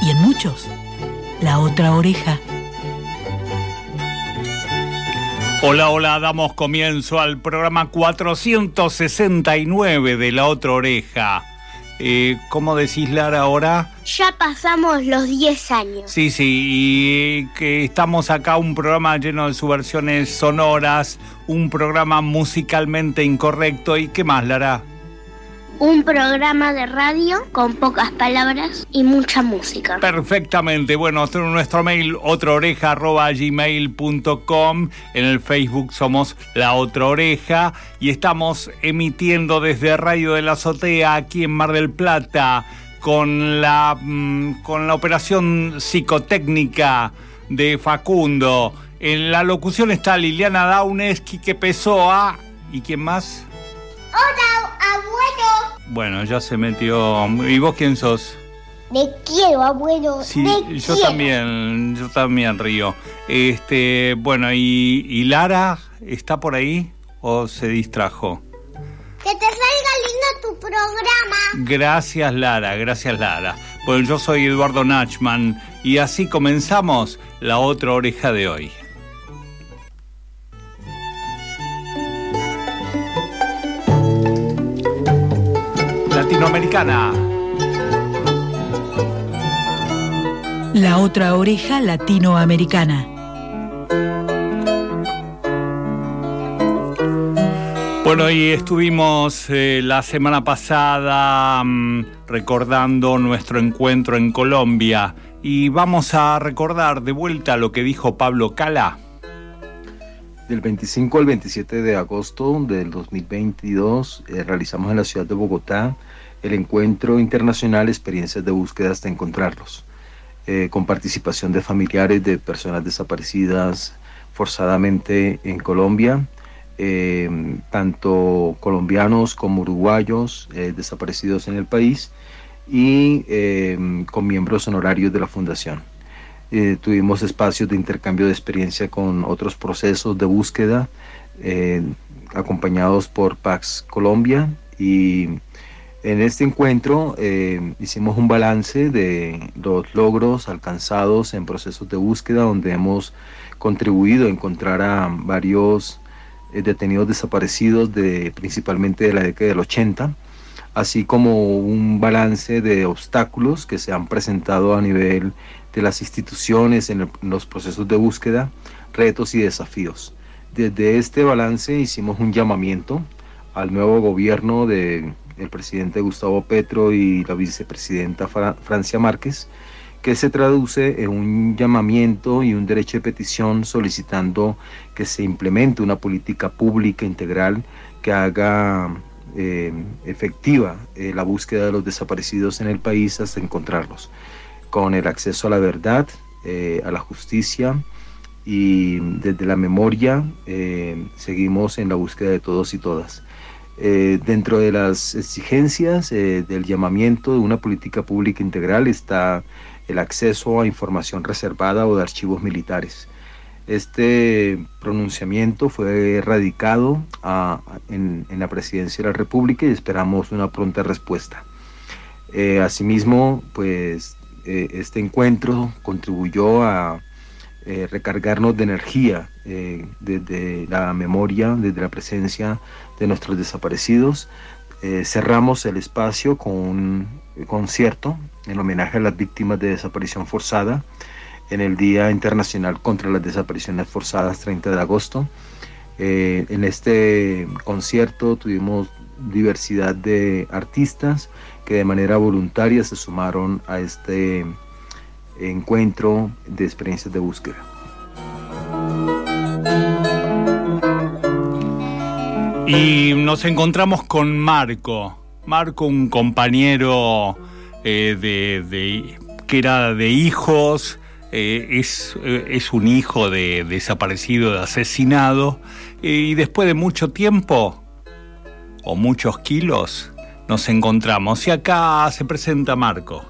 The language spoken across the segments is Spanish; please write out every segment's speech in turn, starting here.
y en muchos la otra oreja. Hola, hola, damos comienzo al programa 469 de La Otra Oreja. Eh, ¿Cómo decís, Lara, ahora? Ya pasamos los 10 años. Sí, sí, y que estamos acá, un programa lleno de subversiones sonoras, un programa musicalmente incorrecto. ¿Y qué más, Lara? Un programa de radio con pocas palabras y mucha música. Perfectamente. Bueno, nuestro mail otraoreja.gmail.com. En el Facebook somos La Otra Oreja y estamos emitiendo desde Radio de la Azotea aquí en Mar del Plata con la, mm, con la operación psicotécnica de Facundo. En la locución está Liliana Daunes, Quique Pessoa y ¿quién más? Hola, abuelo. Bueno, ya se metió. ¿Y vos quién sos? Me quiero, abuelo. Sí, yo también, yo también río. Este, bueno, y, ¿y Lara está por ahí o se distrajo? Que te salga lindo tu programa. Gracias, Lara, gracias, Lara. Bueno, yo soy Eduardo Nachman y así comenzamos la otra oreja de hoy. Latinoamericana. La otra oreja latinoamericana. Bueno, y estuvimos eh, la semana pasada mm, recordando nuestro encuentro en Colombia y vamos a recordar de vuelta lo que dijo Pablo Cala. Del 25 al 27 de agosto del 2022 eh, realizamos en la ciudad de Bogotá el encuentro internacional Experiencias de Búsqueda hasta encontrarlos, eh, con participación de familiares de personas desaparecidas forzadamente en Colombia, eh, tanto colombianos como uruguayos eh, desaparecidos en el país y con miembros honorarios de la fundación. tuvimos espacios de intercambio de experiencia con otros procesos de búsqueda acompañados por Pax Colombia y en este encuentro eh, hicimos un balance de los logros alcanzados en procesos de búsqueda donde hemos contribuido a encontrar a varios eh, detenidos desaparecidos de principalmente de la década del 80, así como un balance de obstáculos que se han presentado a nivel de las instituciones en los procesos de búsqueda, retos y desafíos. Desde este balance hicimos un llamamiento al nuevo gobierno de el presidente Gustavo Petro y la vicepresidenta Francia Márquez, que se traduce en un llamamiento y un derecho de petición solicitando que se implemente una política pública integral que haga eh, efectiva eh, la búsqueda de los desaparecidos en el país hasta encontrarlos, con el acceso a la verdad, eh, a la justicia y desde la memoria seguimos en la búsqueda de todos y todas. Eh, dentro de las exigencias eh, del llamamiento de una política pública integral está el acceso a información reservada o de archivos militares. Este pronunciamiento fue radicado en, la presidencia de la República y esperamos una pronta respuesta. Eh, asimismo, pues este encuentro contribuyó a recargarnos de energía desde la memoria, desde la presencia de nuestros desaparecidos. Eh, cerramos el espacio con un concierto en homenaje a las víctimas de desaparición forzada en el Día Internacional contra las Desapariciones Forzadas 30 de agosto. Eh, en este concierto tuvimos diversidad de artistas que de manera voluntaria se sumaron a este encuentro de experiencias de búsqueda. Y nos encontramos con Marco. Marco, un compañero eh, de, búsqueda de hijos, eh, es, eh, es, un hijo de desaparecido, de asesinado, y después de mucho tiempo, o muchos kilos, nos encontramos. Y acá se presenta Marco.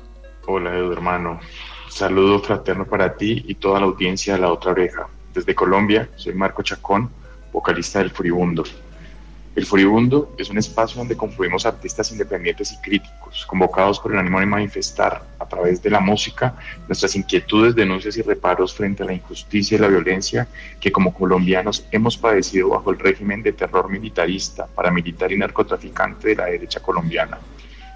Hola Edu, hermano. Saludo fraterno para ti y toda la audiencia de La Otra Oreja. Desde Colombia, soy Marco Chacón, vocalista del Furibundo. El Furibundo es un espacio donde confluimos artistas independientes y críticos, convocados por el ánimo de manifestar a través de la música nuestras inquietudes, denuncias y reparos frente a la injusticia y la violencia que como colombianos hemos padecido bajo el régimen de terror militarista, paramilitar y narcotraficante de la derecha colombiana.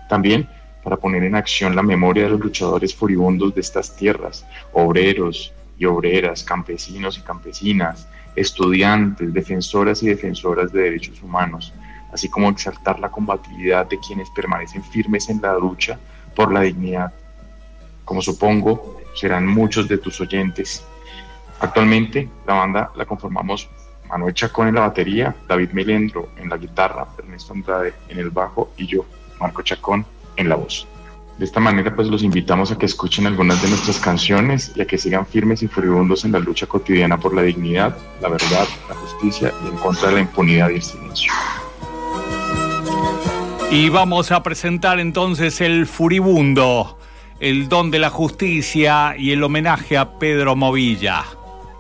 También para poner en acción la memoria de los luchadores furibundos de estas tierras, obreros y obreras, campesinos y campesinas, estudiantes, defensoras y defensoras de derechos humanos, así como exaltar la combatividad de quienes permanecen firmes en la lucha por la dignidad. Como supongo, serán muchos de tus oyentes. Actualmente la banda la conformamos Manuel Chacón en la batería, David Melendro en la guitarra, Ernesto Andrade en el bajo y yo, Marco Chacón, en la voz. De esta manera, pues los invitamos a que escuchen algunas de nuestras canciones y a que sigan firmes y furibundos en la lucha cotidiana por la dignidad, la verdad, la justicia y en contra de la impunidad y el silencio. Y vamos a presentar entonces el Furibundo, el don de la justicia y el homenaje a Pedro Movilla.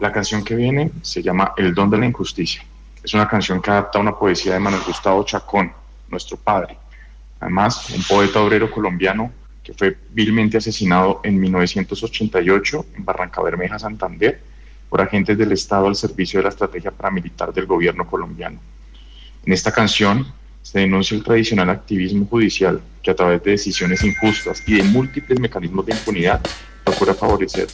La canción que viene se llama El don de la injusticia. Es una canción que adapta una poesía de Manuel Gustavo Chacón, nuestro padre. Además, un poeta obrero colombiano que fue vilmente asesinado en 1988 en Barranca Bermeja, Santander, por agentes del Estado al servicio de la estrategia paramilitar del gobierno colombiano. En esta canción se denuncia el tradicional activismo judicial que a través de decisiones injustas y de múltiples mecanismos de impunidad procura favorecer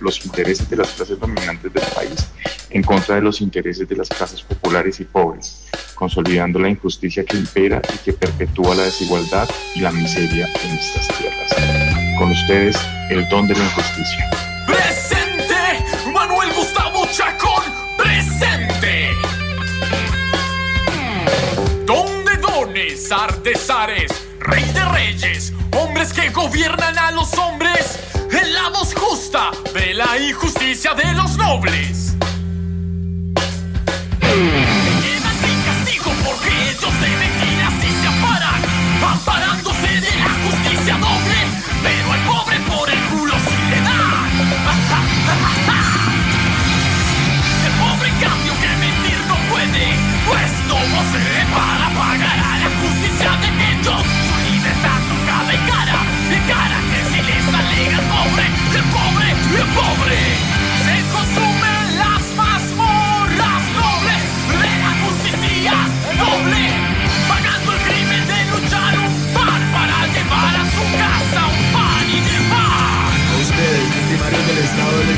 los intereses de las clases dominantes del país en contra de los intereses de las clases populares y pobres, consolidando la injusticia que impera y que perpetúa la desigualdad y la miseria en estas tierras. Con ustedes, el don de la injusticia. ¡Presente! Manuel Gustavo Chacón, presente. Don de dones, artesares, rey de reyes, hombres que gobiernan a los hombres justa de la injusticia de los nobles.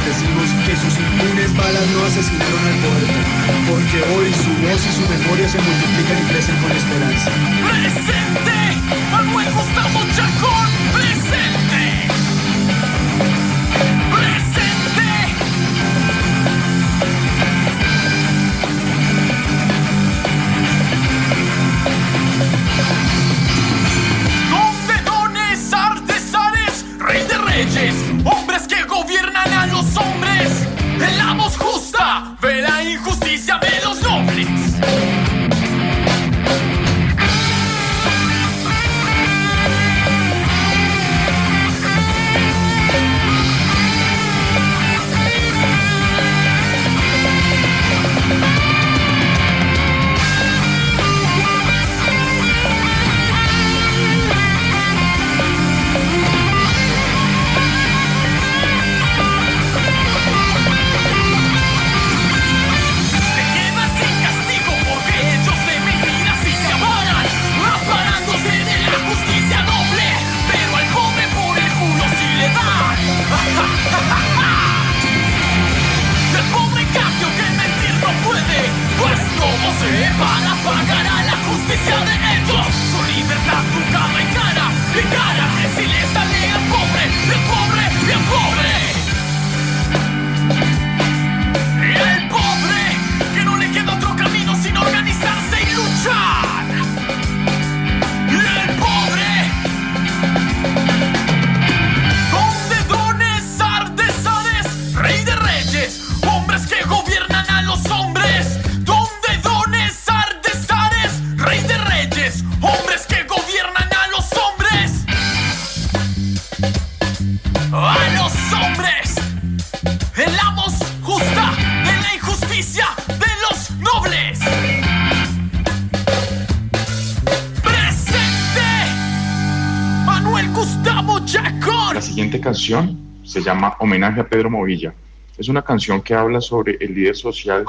Decimos que sus impunes balas no asesinaron al poeta, porque hoy su voz y su memoria se multiplican y crecen con esperanza. ¡Presente! ¡Manuel Gustavo Chacón! Se llama Homenaje a Pedro Movilla. Es una canción que habla sobre el líder social,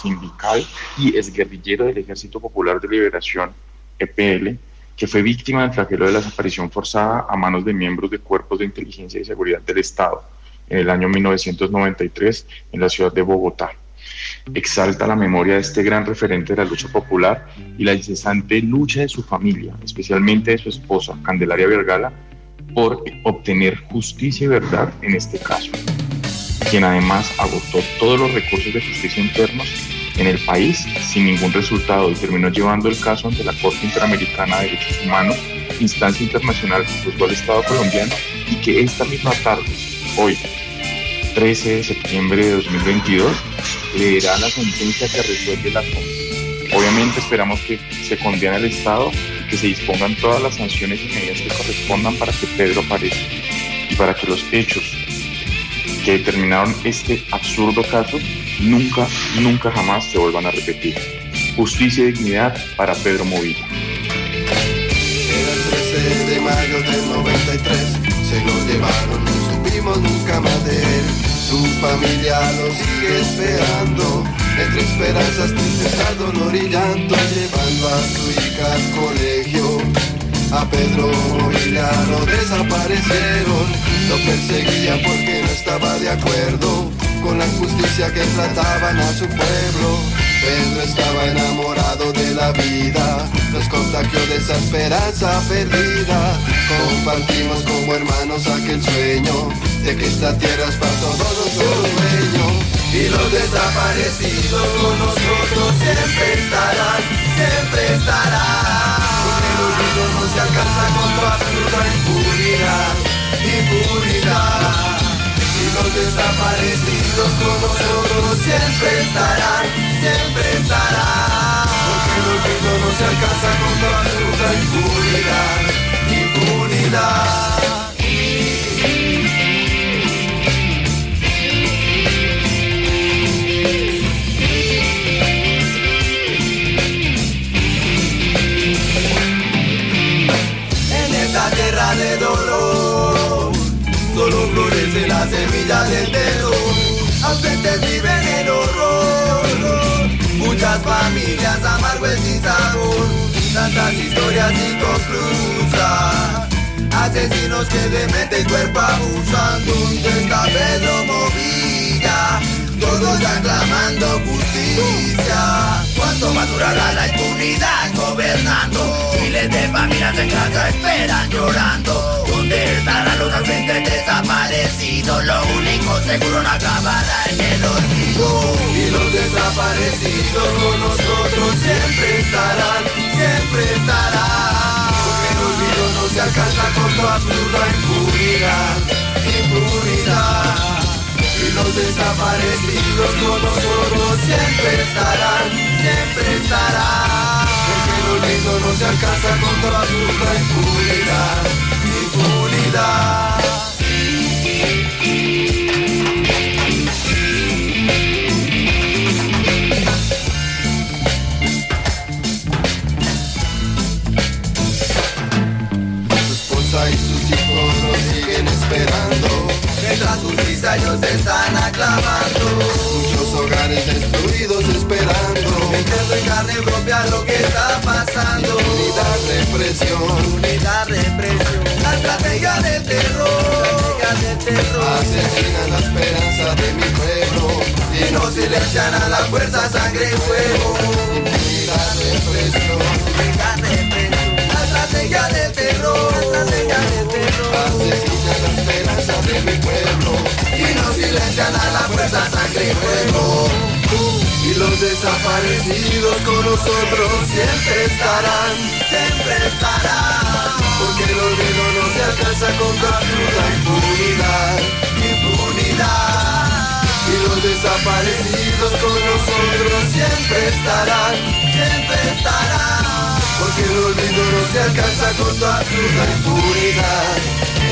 sindical y exguerrillero del Ejército Popular de Liberación, EPL, que fue víctima del flagelo de la desaparición forzada a manos de miembros de cuerpos de inteligencia y seguridad del Estado en el año 1993 en la ciudad de Bogotá. Exalta la memoria de este gran referente de la lucha popular y la incesante lucha de su familia, especialmente de su esposa, Candelaria Vergala, por obtener justicia y verdad en este caso, quien además agotó todos los recursos de justicia internos en el país sin ningún resultado y terminó llevando el caso ante la Corte Interamericana de Derechos Humanos, instancia internacional que juzgó al Estado colombiano y que esta misma tarde, hoy, 13 de septiembre de 2022, leerá la sentencia que resuelve la Corte. Obviamente esperamos que se condene al Estado que se dispongan todas las sanciones y medidas que correspondan para que Pedro aparezca y para que los hechos que determinaron este absurdo caso nunca, nunca jamás se vuelvan a repetir. Justicia y dignidad para Pedro Movilla. Era el 13 de mayo del 93, se lo llevaron, no supimos nunca más de él. Su familia lo sigue esperando, entre esperanzas, tristeza, dolor y llanto, llevando a su hija al colegio. A Pedro Movilla lo desaparecieron, lo perseguían porque no estaba de acuerdo con la injusticia que trataban a su pueblo. Pedro estaba enamorado de la vida, nos contagió de esa esperanza perdida. Compartimos como hermanos aquel sueño de que esta tierra es para todos los dueños. Y los desaparecidos con nosotros siempre estarán, siempre estarán. Porque el olvido no se alcanza con tu absurda impunidad, impunidad. Y los desaparecidos con nosotros siempre estarán, siempre estarán. Porque el olvido no se alcanza con tu absurda impunidad, impunidad. Solo florece la semilla del terror Ausentes viven el horror Muchas familias amargo y sin sabor. Tantas historias inconclusas. Asesinos que de mente y cuerpo abusan ¿Dónde está Pedro Movilla? Todos aclamando justicia. ¿Cuánto va a durar la impunidad gobernando? Miles de familias en casa esperan llorando desaparecidos? Lo único seguro no acabará en el olvido Y los desaparecidos con nosotros siempre estarán Siempre estarán Porque el olvido no se alcanza con tu absurda impunidad Impunidad y los desaparecidos con nosotros siempre estarán, siempre estarán. Porque el olvido no se alcanza con toda absurda impunidad, impunidad. Ellos están aclamando. Muchos hogares destruidos esperando. Entiendo en carne propia lo que está pasando. Unidad, represión. Unidad, represión. La estrategia del terror. La terror. Asesinan la esperanza de mi pueblo. Y no silencian a la fuerza, sangre y fuego. Unidad, represión. Unidad, represión. La estrategia del terror. La estrategia del terror. Asesinan la esperanza de mi pueblo y no silencian a la fuerza sangre y fuego. Y los desaparecidos con nosotros siempre estarán, siempre estarán. Porque el olvido no se alcanza con tu absurda impunidad, impunidad. Y los desaparecidos con nosotros siempre estarán, siempre estarán. El olvido no se alcanza con tu absurda impunidad,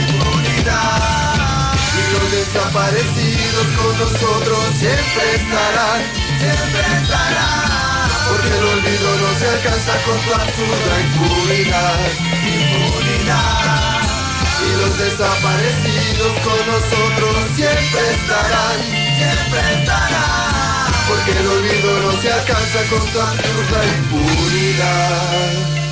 impunidad. Y los desaparecidos con nosotros siempre estarán, siempre estarán. Porque el olvido no se alcanza con tu absurda impunidad, impunidad. Y los desaparecidos con nosotros siempre estarán, siempre estarán. Porque el olvido no se alcanza con tu absurda impunidad.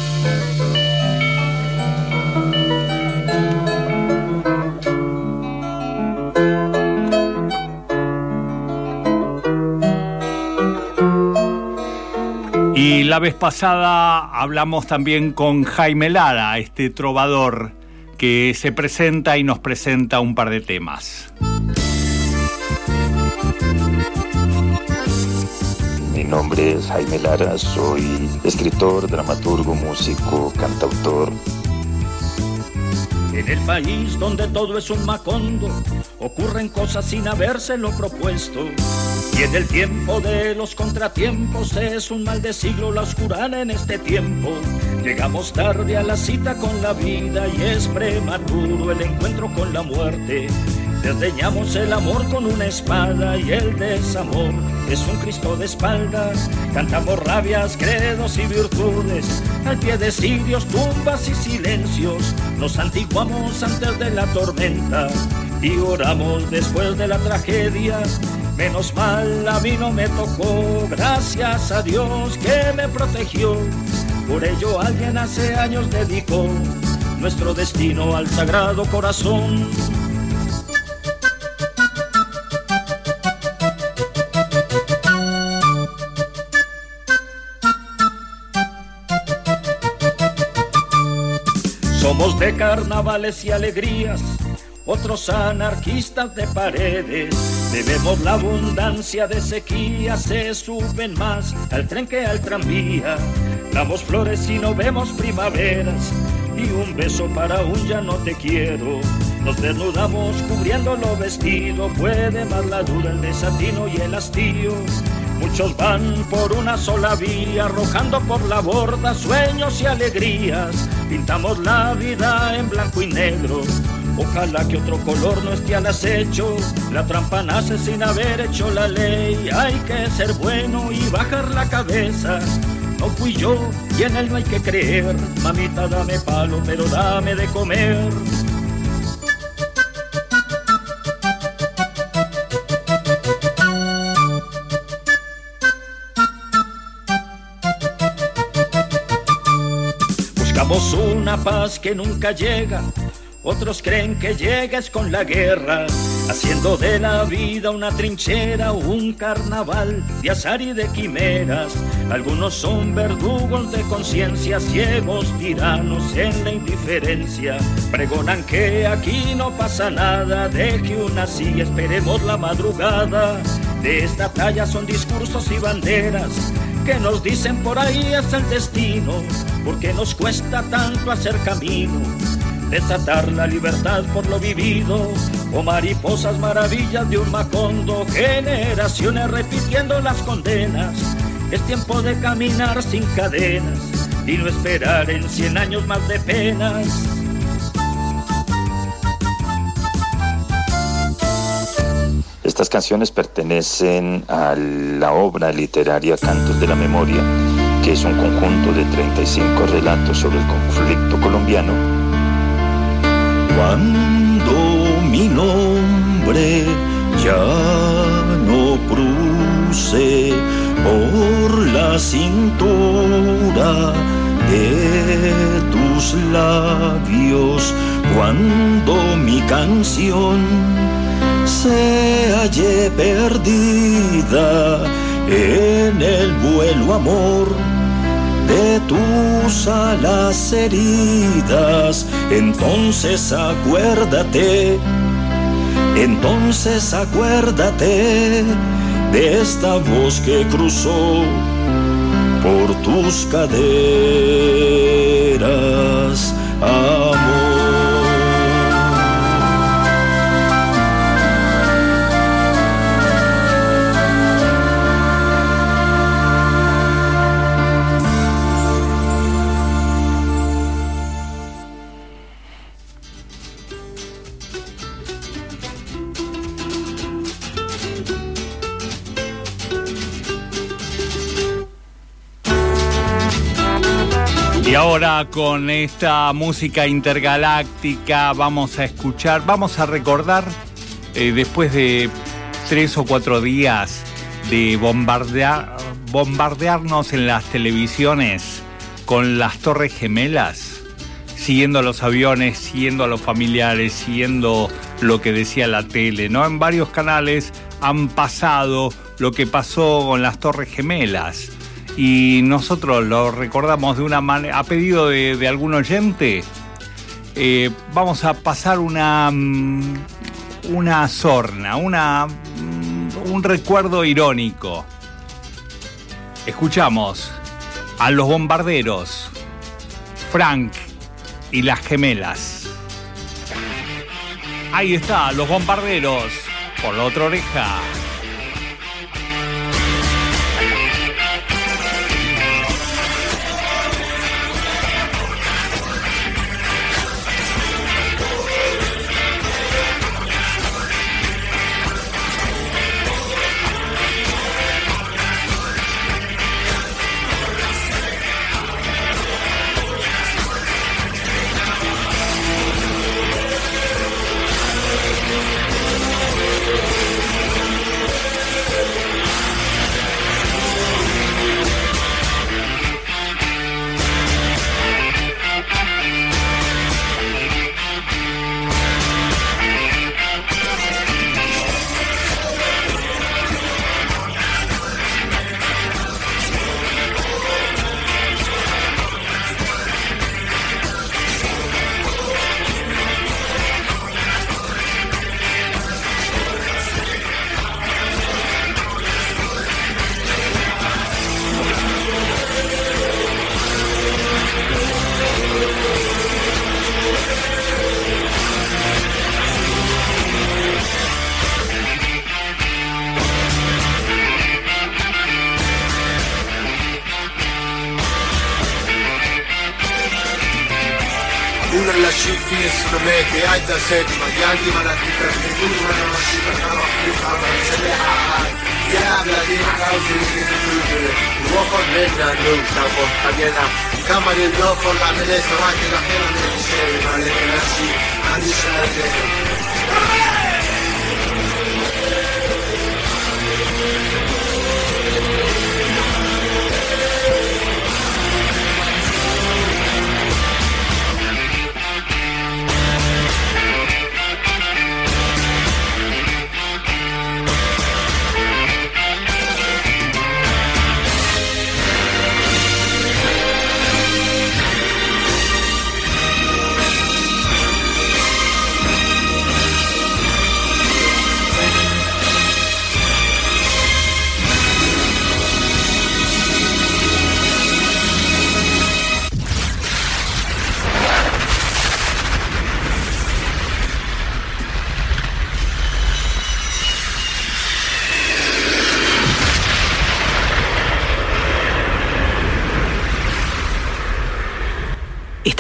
Y la vez pasada hablamos también con Jaime Lara, este trovador que se presenta y nos presenta un par de temas. Mi nombre es Jaime Lara, soy escritor, dramaturgo, músico, cantautor. En el país donde todo es un macondo, ocurren cosas sin habérselo propuesto. Y en el tiempo de los contratiempos es un mal de siglo la oscurana en este tiempo. Llegamos tarde a la cita con la vida y es prematuro el encuentro con la muerte. Desdeñamos el amor con una espada y el desamor es un Cristo de espaldas. Cantamos rabias, credos y virtudes al pie de sitios, tumbas y silencios. Nos antiguamos antes de la tormenta y oramos después de la tragedia. Menos mal a mí no me tocó, gracias a Dios que me protegió. Por ello alguien hace años dedicó nuestro destino al sagrado corazón. De carnavales y alegrías, otros anarquistas de paredes. Bebemos la abundancia de sequía, se suben más al tren que al tranvía. Damos flores y no vemos primaveras, y un beso para un ya no te quiero. Nos desnudamos cubriendo lo vestido, puede más la duda, el desatino y el hastío. Muchos van por una sola vía, arrojando por la borda sueños y alegrías. Pintamos la vida en blanco y negro. Ojalá que otro color no esté al acecho. La trampa nace sin haber hecho la ley. Hay que ser bueno y bajar la cabeza. No fui yo y en él no hay que creer. Mamita, dame palo, pero dame de comer. Una paz que nunca llega. Otros creen que llega es con la guerra, haciendo de la vida una trinchera, un carnaval de azar y de quimeras. Algunos son verdugos de conciencia, ciegos, tiranos en la indiferencia. Pregonan que aquí no pasa nada, deje una silla, esperemos la madrugada. De esta talla son discursos y banderas que nos dicen por ahí es el destino, porque nos cuesta tanto hacer camino desatar la libertad por lo vivido, o mariposas maravillas de un macondo, generaciones repitiendo las condenas. Es tiempo de caminar sin cadenas y no esperar en cien años más de penas. Canciones pertenecen a la obra literaria Cantos de la Memoria, que es un conjunto de 35 relatos sobre el conflicto colombiano. Cuando mi nombre ya no cruce por la cintura de tus labios, cuando mi canción se halle perdida en el vuelo amor de tus alas heridas, entonces acuérdate, entonces acuérdate de esta voz que cruzó por tus caderas, amor. Y ahora con esta música intergaláctica vamos a escuchar, vamos a recordar, eh, después de tres o cuatro días de bombardear, bombardearnos en las televisiones con las torres gemelas, siguiendo a los aviones, siguiendo a los familiares, siguiendo lo que decía la tele, ¿no? En varios canales han pasado lo que pasó con las torres gemelas y nosotros lo recordamos de una manera, a pedido de, algún oyente, eh, vamos a pasar una, mm, una sorna, una, mm, un recuerdo irónico. Escuchamos a los bombarderos, Frank y las gemelas. Ahí está, los bombarderos, por la otra oreja.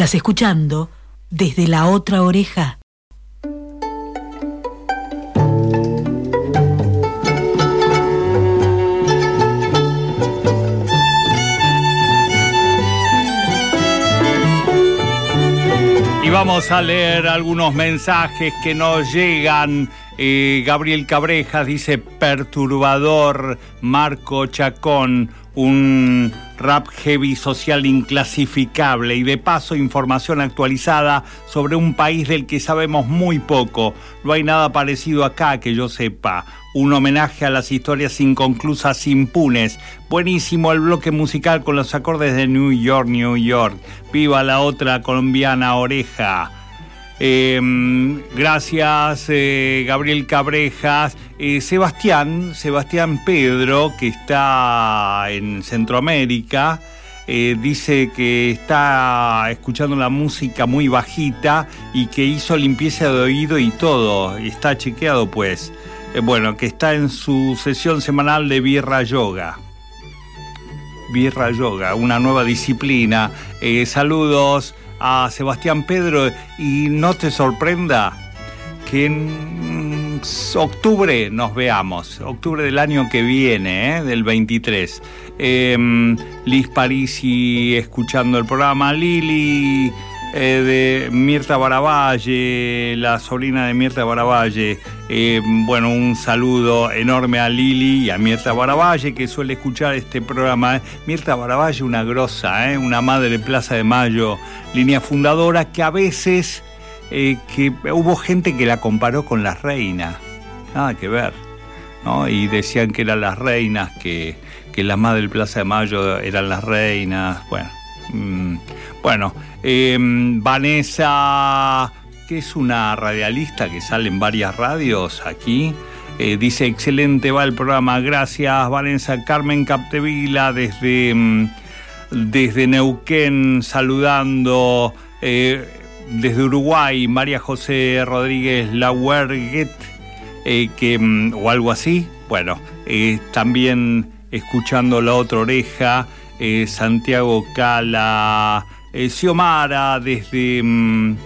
Estás escuchando desde la otra oreja. Y vamos a leer algunos mensajes que nos llegan. Eh, Gabriel Cabrejas dice perturbador, Marco Chacón, un rap heavy social inclasificable y de paso información actualizada sobre un país del que sabemos muy poco. No hay nada parecido acá que yo sepa. Un homenaje a las historias inconclusas impunes. Buenísimo el bloque musical con los acordes de New York, New York. Viva la otra colombiana oreja. Em, gracias, eh, Gabriel Cabrejas. Eh, Sebastián, Sebastián Pedro, que está en Centroamérica, eh, dice que está escuchando la música muy bajita y que hizo limpieza de oído y todo. Está chequeado, pues. bueno, que está en su sesión semanal de Birra Yoga. Birra Yoga, una nueva disciplina. saludos a Sebastián Pedro y no te sorprenda que octubre nos veamos, octubre del año que viene, ¿eh? del 23. Eh, Liz Parisi escuchando el programa, Lili eh, de Mirta Baravalle, la sobrina de Mirta Baravalle. Eh, bueno, un saludo enorme a Lili y a Mirta Baravalle que suele escuchar este programa. Mirta Baravalle, una grosa, una madre de Plaza de Mayo, línea fundadora que a veces que hubo gente que la comparó con las reinas. Nada que ver. ¿no? Y decían que eran las reinas, que, que las madres del Plaza de Mayo eran las reinas. Bueno, bueno em, Vanessa, que es una radialista que sale en varias radios aquí. Eh, dice, excelente va el programa, gracias Vanessa. Carmen Captevila desde, mm, desde Neuquén saludando. Eh, desde Uruguay, María José Rodríguez Lauerguet, eh, que, mm, o algo así. Bueno, también escuchando La Otra Oreja, eh, Santiago Cala, Xiomara desde, mm,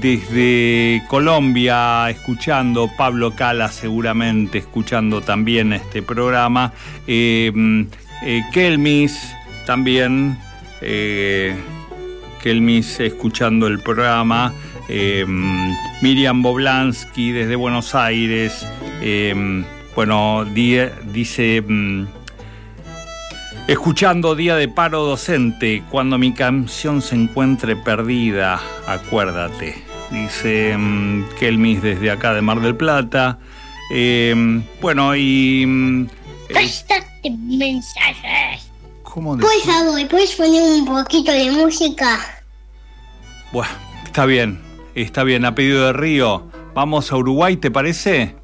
desde Colombia, escuchando Pablo Cala seguramente, escuchando también este programa, mm, Kelmis también. Kelmis escuchando el programa, em, Miriam Boblansky desde Buenos Aires, bueno, dice, escuchando Día de Paro Docente, cuando mi canción se encuentre perdida, acuérdate, dice Kelmis desde acá de Mar del Plata. bueno, y... Bastante mensajes. ¿Cómo Por favor, ¿puedes poner un poquito de música? Bueno, está bien, está bien, a pedido de Río. Vamos a Uruguay, ¿te parece?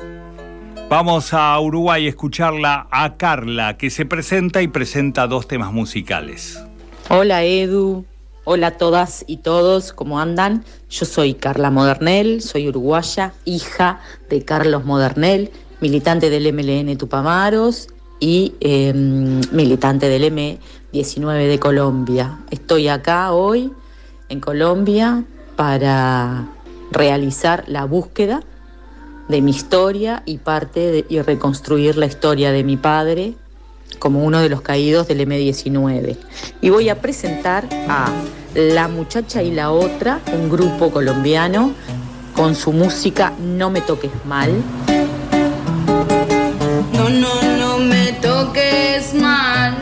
Vamos a Uruguay a escucharla a Carla, que se presenta y presenta dos temas musicales. Hola Edu, hola a todas y todos, ¿cómo andan? Yo soy Carla Modernel, soy uruguaya, hija de Carlos Modernel, militante del MLN Tupamaros y em, militante del M19 de Colombia. Estoy acá hoy en Colombia para realizar la búsqueda de mi historia y parte y reconstruir la historia de mi padre como uno de los caídos del M19. Y voy a presentar a La muchacha y la otra, un grupo colombiano con su música No me toques mal. No, no, no me toques mal.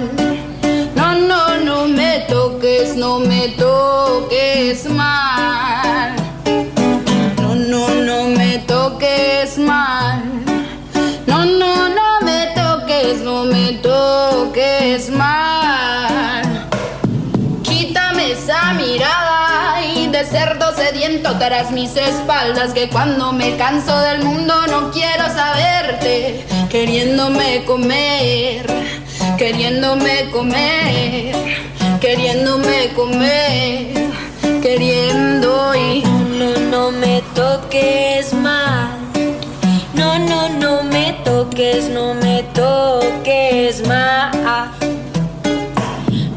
No, no, no me toques, no me toques mal. Tras mis espaldas que cuando me canso del mundo no quiero saberte, queriéndome comer, queriéndome comer, queriéndome comer, queriendo y no, no me toques mal. No, no, no me toques, no me toques más.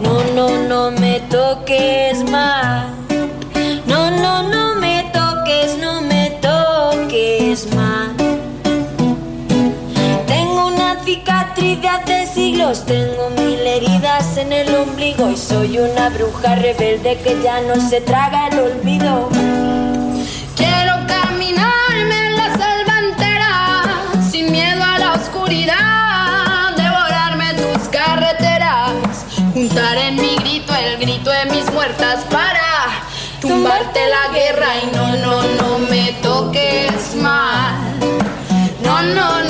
No, no, no me toques más. Tengo mil heridas en el ombligo y soy una bruja rebelde que ya no se traga el olvido. Quiero caminarme en la selva entera, sin miedo a la oscuridad, devorarme tus carreteras, juntar en mi grito el grito de mis muertas para tumbarte la guerra y no, no, no me toques mal. No, no, no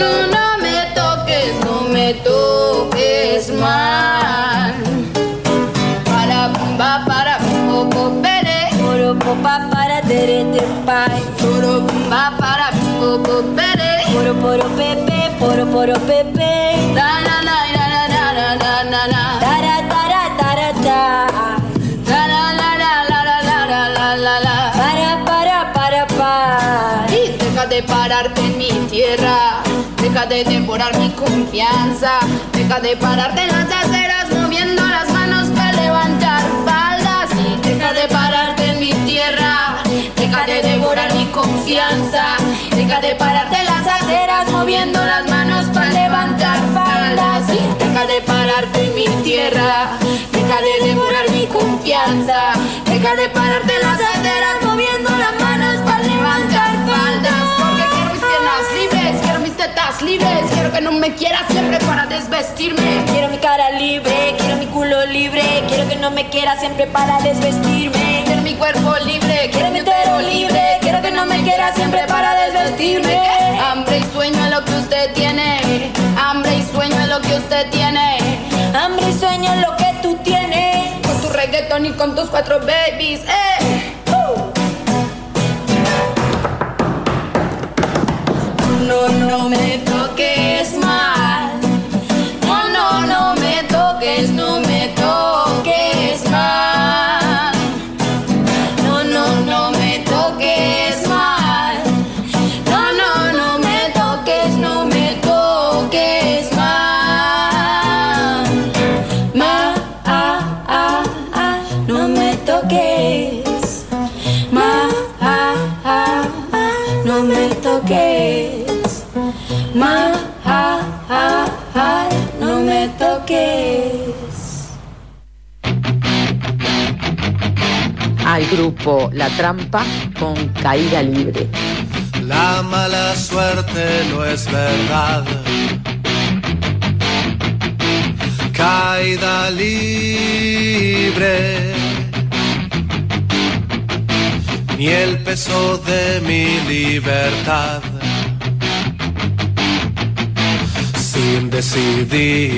No, no, me toques, no me toques mal. Para bumba, para poco pere. Poro popa para terete pai. Poro bumba, para poco pere. Poro poro pepe, poro poro pepe. Da na na na na na na na na. Tara tara tara ta. La la la la la la la la la la la. Para para para para. Y Deja de pararte en mi tierra, deja de devorar mi confianza, deja de pararte en las aceras moviendo las manos para levantar faldas. Deja de pararte en mi tierra, deja de devorar mi confianza, deja de pararte en las aceras moviendo las manos para levantar faldas. Deja de pararte en mi tierra, deja de devorar mi confianza, deja de pararte en las aceras quiero que no me quieras siempre para desvestirme. Quiero mi cara libre, quiero mi culo libre, quiero que no me quiera siempre para desvestirme. Quiero mi cuerpo libre, Quiero mi utero libre, quiero que no me quiera siempre para desvestirme. Hambre y sueño es lo que usted tiene, hambre y sueño es lo que usted tiene. Hambre y sueño es lo que tú tienes. Con tu reggaeton y con tus cuatro babies, eh. No, no toques grupo La Trampa con Caída Libre. La mala suerte no es verdad. Caída libre. Ni el peso de mi libertad. Sin decidirme.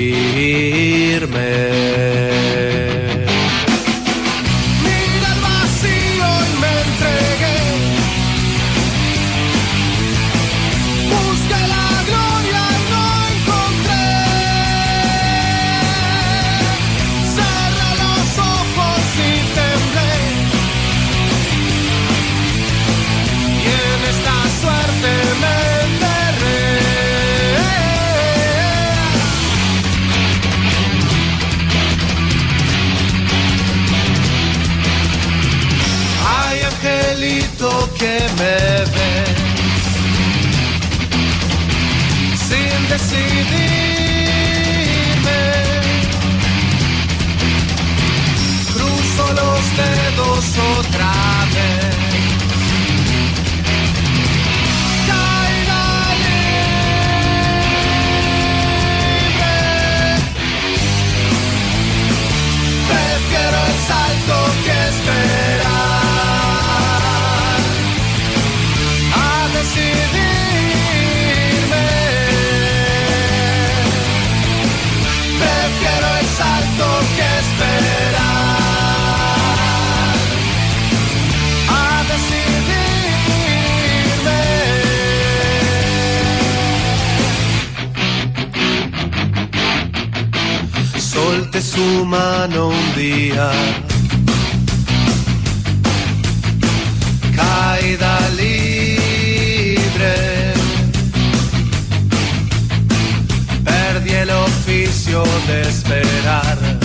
Su mano un día. Caída libre. Perdí el oficio de esperar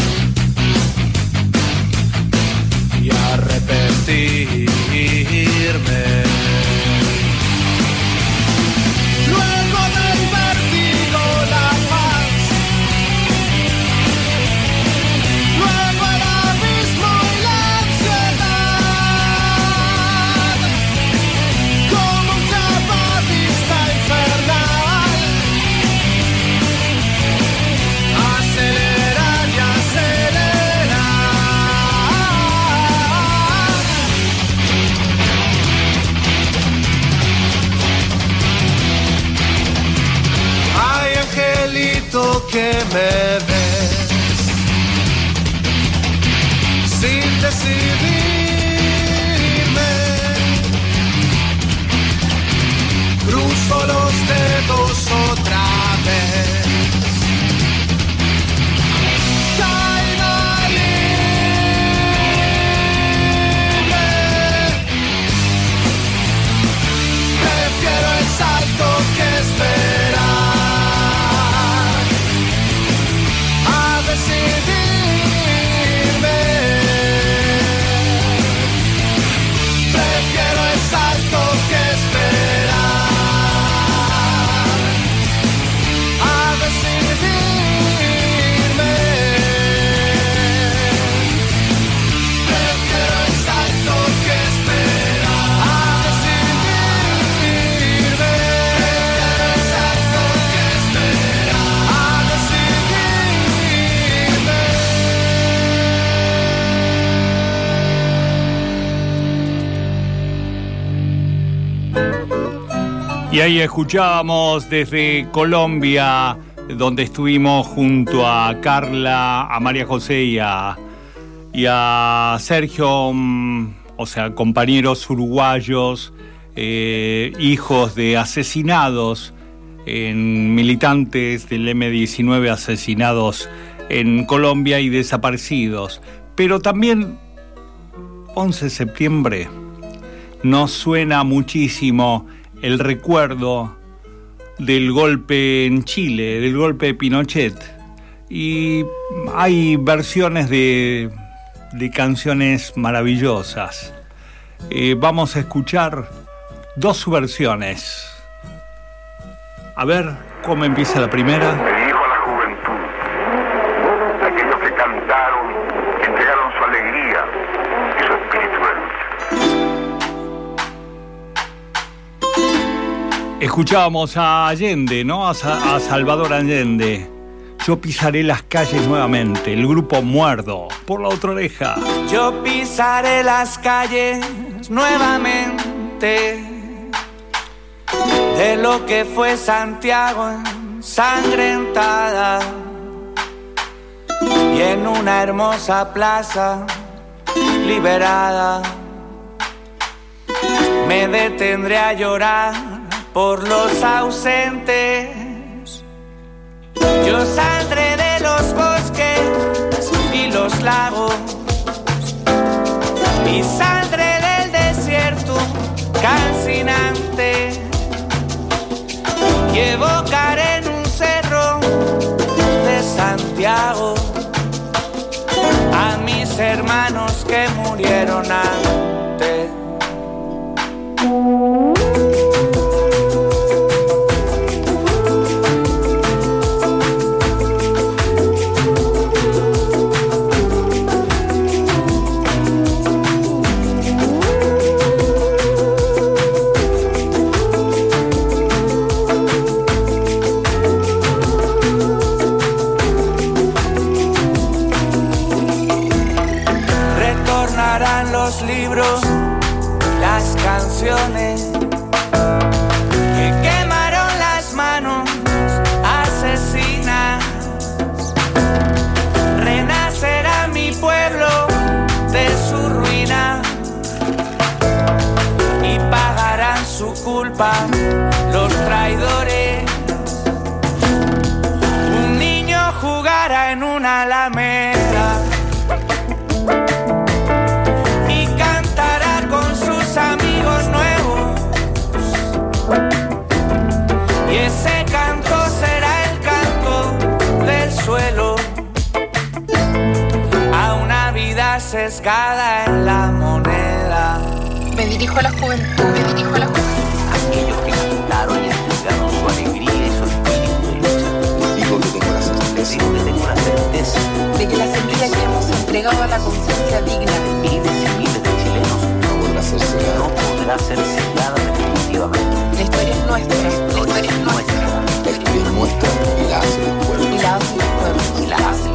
Y ahí escuchábamos desde Colombia, donde estuvimos junto a Carla, a María José y a, Sergio, mm, o sea, compañeros uruguayos, eh, hijos de asesinados, militantes del M19 asesinados en Colombia y desaparecidos. Pero también 11 de septiembre nos suena muchísimo el recuerdo del golpe en Chile, del golpe de Pinochet. Y hay versiones de, de canciones maravillosas. Eh, vamos a escuchar dos versiones. A ver cómo empieza la primera. Escuchábamos a Allende, ¿no? A, a Salvador Allende. Yo pisaré las calles nuevamente. El grupo Muerdo. Por la otra oreja. Yo pisaré las calles nuevamente de lo que fue Santiago ensangrentada y en una hermosa plaza liberada me detendré a llorar por los ausentes. Yo saldré de los bosques y los lagos y saldré del desierto calcinante y evocaré en un cerro de Santiago a mis hermanos que murieron antes. Que quemaron las manos asesinas. Renacerá mi pueblo de su ruina y pagarán su culpa sesgada en la moneda. Me dirijo a la juventud, me dirijo a la juventud. Aquellos que cantaron y entregaron su alegría y su espíritu de lucha. Digo que tengo la certeza. Digo que tengo la certeza. De que la semilla que hemos entregado a la conciencia digna Miles y miles de chilenos no podrá ser cegada. No podrá ser cegada definitivamente. La historia es nuestra, la historia es nuestra. La historia es nuestra y la hacen los pueblos. Y la hacen los pueblos. Y la hacen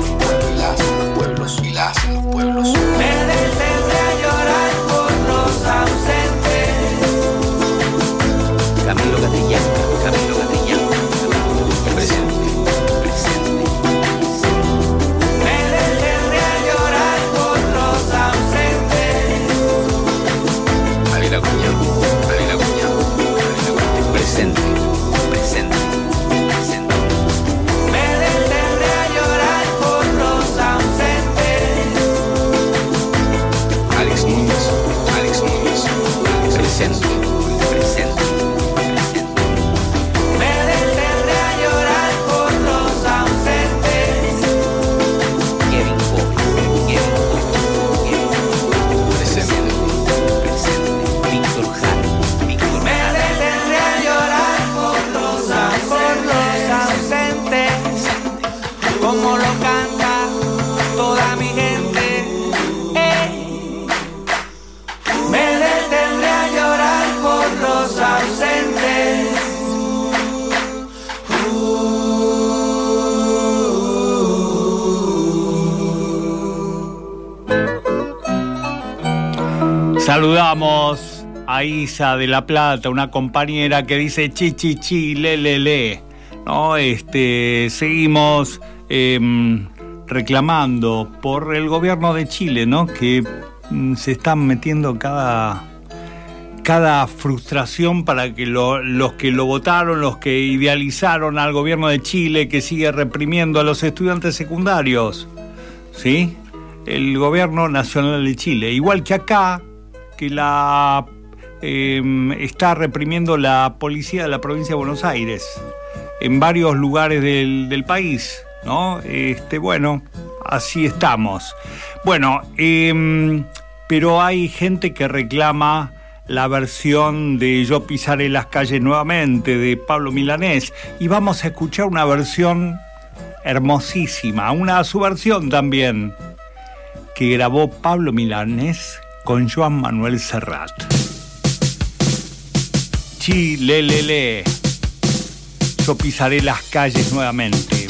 Saludamos a Isa de La Plata, una compañera que dice chi chi chi, le le le. ¿No? Este, seguimos em, reclamando por el gobierno de Chile, ¿no? Que mm, se están metiendo cada cada frustración para que lo- los que lo votaron, los que idealizaron al gobierno de Chile, que sigue reprimiendo a los estudiantes secundarios, ¿sí? El gobierno nacional de Chile, igual que acá, que la eh, está reprimiendo la policía de la provincia de Buenos Aires, en varios lugares del, del país, ¿no? Este, bueno, así estamos. Bueno, em, pero hay gente que reclama la versión de Yo pisaré las calles nuevamente de Pablo Milanés y vamos a escuchar una versión hermosísima, una subversión también que grabó Pablo Milanés con Joan Manuel Serrat. Chilelele. Yo pisaré las calles nuevamente.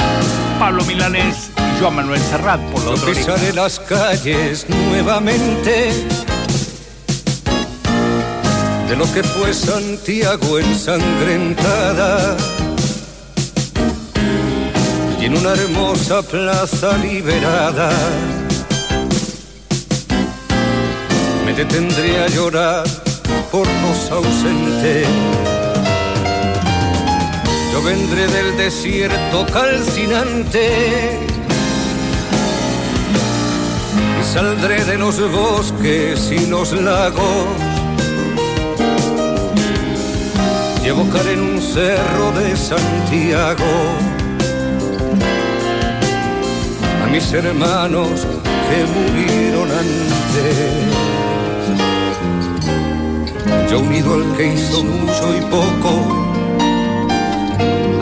Pablo Milanés y Joan Manuel Serrat por Yo los otro pisaré las calles nuevamente de lo que fue Santiago ensangrentada y en una hermosa plaza liberada me detendré a llorar por los ausentes. Yo vendré del desierto calcinante y saldré de los bosques y los lagos y evocaré en un cerro de Santiago a mis hermanos que murieron antes. Yo unido al que hizo mucho y poco,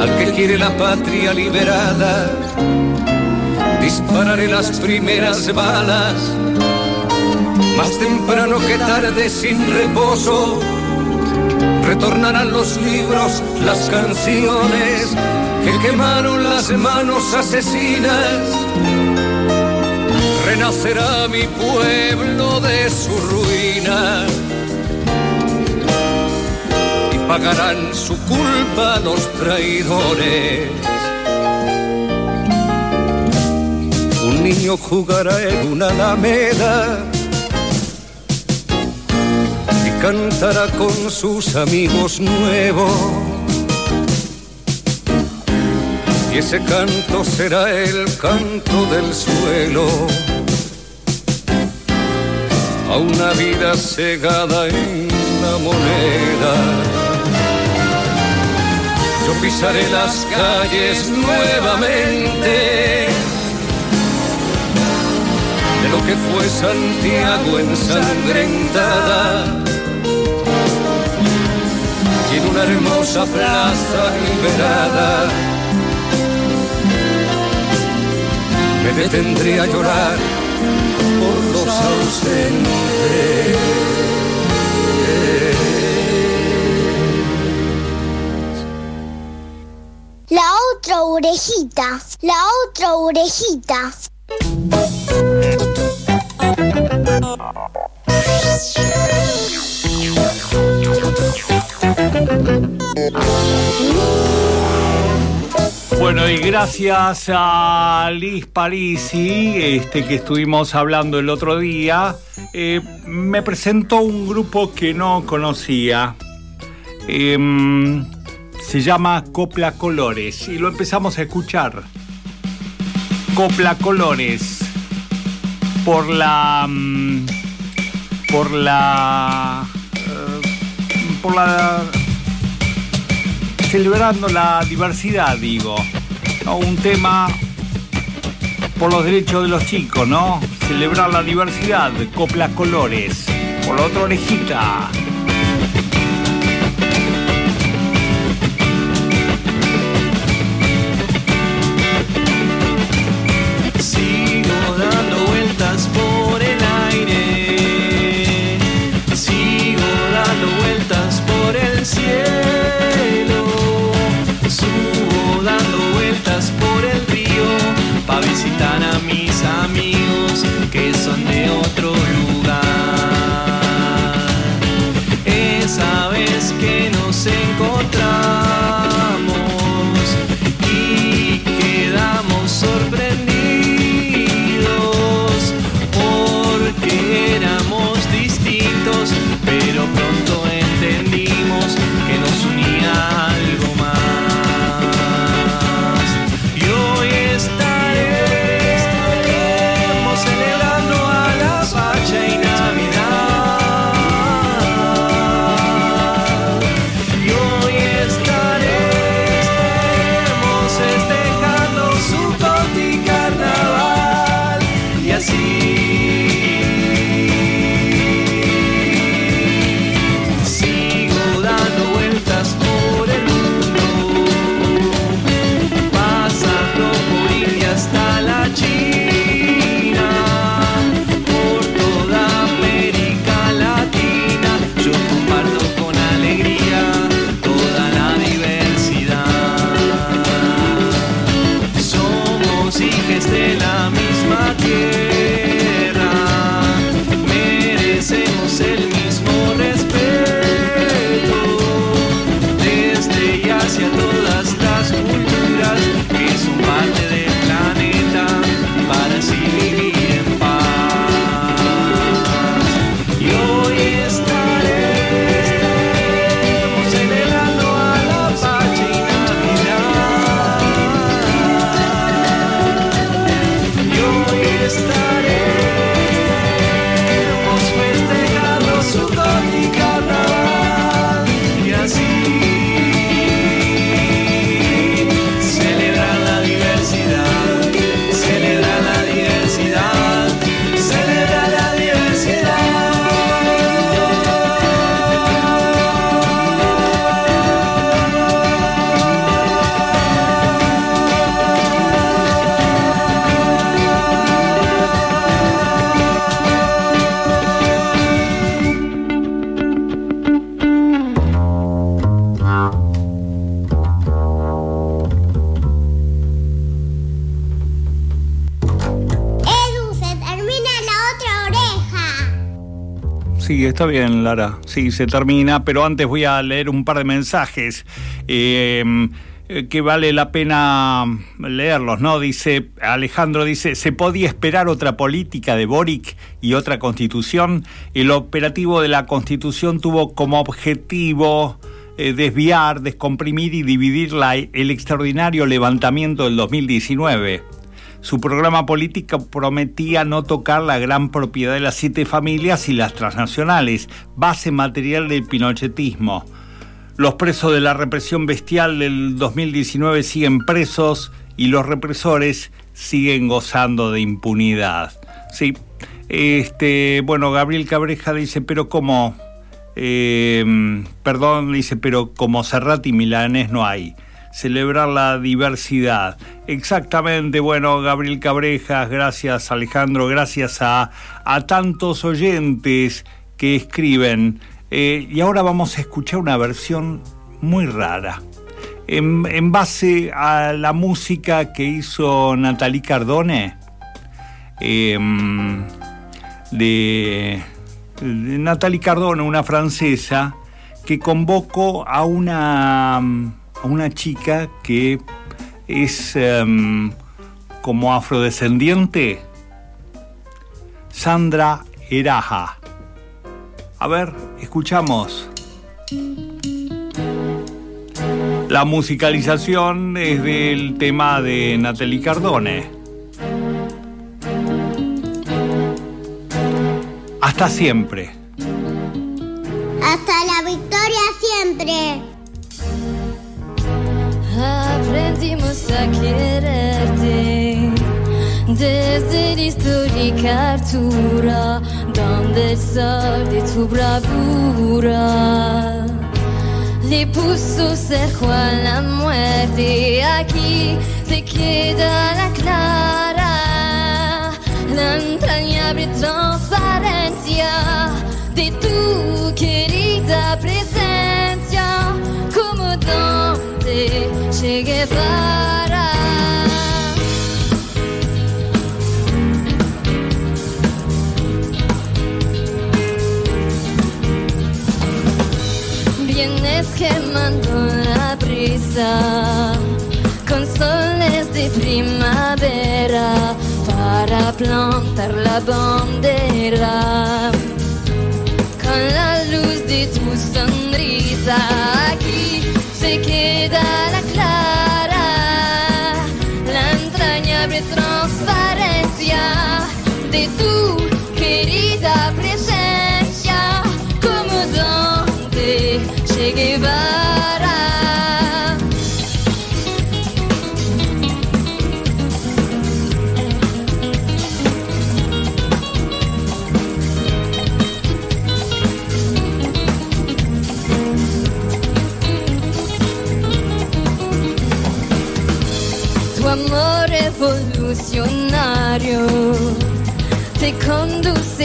al que quiere la patria liberada, dispararé las primeras balas, más temprano que tarde sin reposo. Retornarán los libros, las canciones que quemaron las manos asesinas. Renacerá mi pueblo de su ruina pagarán su culpa los traidores. Un niño jugará en una alameda y cantará con sus amigos nuevos. Y ese canto será el canto del suelo a una vida cegada en la moneda. Yo pisaré las calles nuevamente de lo que fue Santiago ensangrentada y en una hermosa plaza liberada me detendré a llorar por los ausentes. Orejita, la otra orejita. Bueno, y gracias a Liz Parisi, este, que estuvimos hablando el otro día, eh, me presentó un grupo que no conocía. Em, se llama Copla Colores y lo empezamos a escuchar. Copla Colores. Por la. mm, Por la. eh, por la celebrando la diversidad, digo. Un tema por los derechos de los chicos, ¿no? Celebrar la diversidad, copla colores. Por la otra orejita. Está bien, Lara. Sí, se termina, pero antes voy a leer un par de mensajes. Eh, eh, que vale la pena leerlos, ¿no? Dice, Alejandro dice, ¿se podía esperar otra política de Boric y otra constitución? El operativo de la constitución tuvo como objetivo eh, desviar, descomprimir y dividir la, el extraordinario levantamiento del 2019. Su programa político prometía no tocar la gran propiedad de las siete familias y las transnacionales, base material del pinochetismo. Los presos de la represión bestial del 2019 siguen presos y los represores siguen gozando de impunidad. Sí, este, bueno, Gabriel Cabreja dice, pero ¿cómo? Eh, perdón, dice, pero como Serrat y Milanés no hay. Celebrar la diversidad. Exactamente, bueno, Gabriel Cabrejas, gracias Alejandro, gracias a, a tantos oyentes que escriben. Eh, y ahora vamos a escuchar una versión muy rara. En, en, base a la música que hizo Natalie Cardone, eh, de, de, Natalie Cardone, una francesa, que convocó a una, a una chica que es um, como afrodescendiente, Sandra Eraja. A ver, escuchamos. La musicalización es del tema de Natalie Cardone. Hasta siempre. Hasta la victoria siempre. Aprendimos a quererte desde la histórica altura donde el sol de tu bravura le puso cerco a la muerte. Aquí se queda la clara, la entrañable transparencia de tu querida llegue para. Vienes quemando la brisa con soles de primavera para plantar la bandera con la luz de tu sonrisa. Se queda la clara, la entrañable transparencia de tu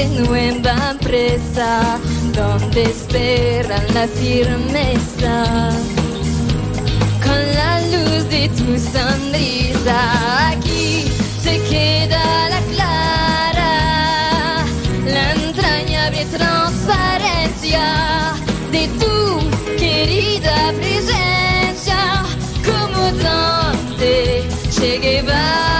nueva presa donde esperan la firmeza. Con la luz de tu sonrisa, aquí se queda la clara, la entrañable transparencia de tu querida presencia, como donde Che Guevara.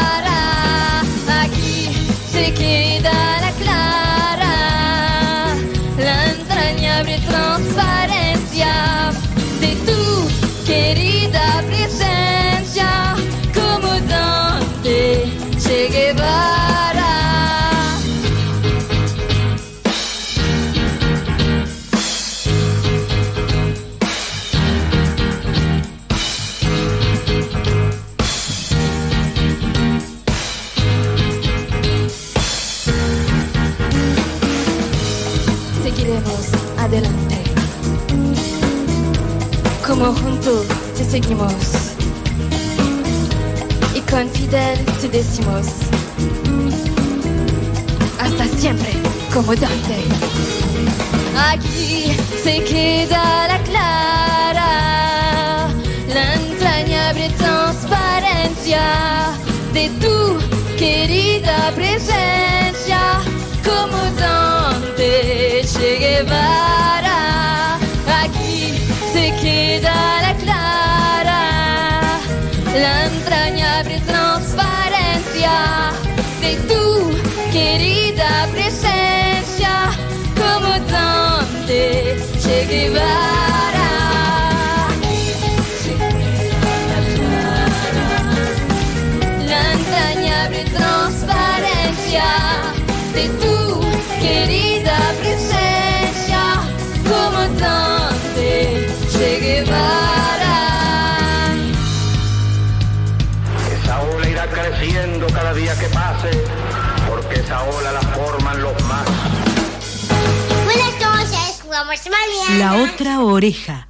Se la llama, la transparencia de tu querida presencia, como sante se llevará. Esa ola irá creciendo cada día que pase, porque esa ola la forman los más. Pues La otra oreja.